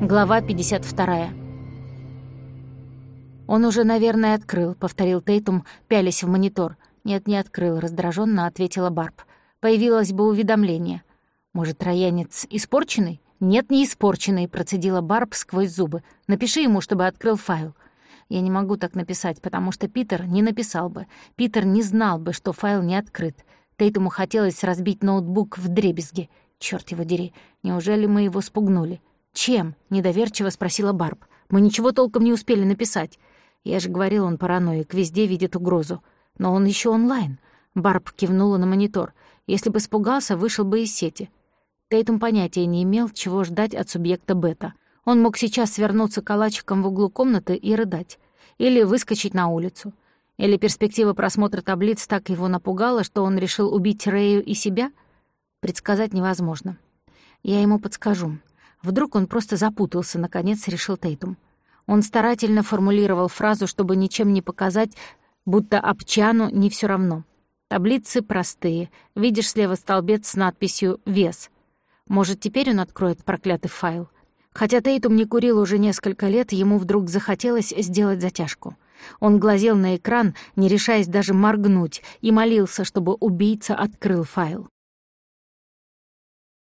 Глава 52. «Он уже, наверное, открыл», — повторил Тейтум, пялясь в монитор. «Нет, не открыл», — раздраженно ответила Барб. «Появилось бы уведомление. Может, роянец испорченный?» «Нет, не испорченный», — процедила Барб сквозь зубы. «Напиши ему, чтобы открыл файл». Я не могу так написать, потому что Питер не написал бы. Питер не знал бы, что файл не открыт. Тейтуму хотелось разбить ноутбук в дребезги. Чёрт его дери, неужели мы его спугнули? «Чем?» — недоверчиво спросила Барб. «Мы ничего толком не успели написать. Я же говорил, он параноик, везде видит угрозу. Но он еще онлайн». Барб кивнула на монитор. «Если бы испугался, вышел бы из сети». Тейтум понятия не имел, чего ждать от субъекта бета. Он мог сейчас свернуться калачиком в углу комнаты и рыдать. Или выскочить на улицу. Или перспектива просмотра таблиц так его напугала, что он решил убить Рэю и себя? Предсказать невозможно. Я ему подскажу. Вдруг он просто запутался, наконец решил Тейтум. Он старательно формулировал фразу, чтобы ничем не показать, будто Обчану не все равно. Таблицы простые. Видишь слева столбец с надписью «Вес». Может, теперь он откроет проклятый файл? Хотя Тейтум не курил уже несколько лет, ему вдруг захотелось сделать затяжку. Он глазел на экран, не решаясь даже моргнуть, и молился, чтобы убийца открыл файл.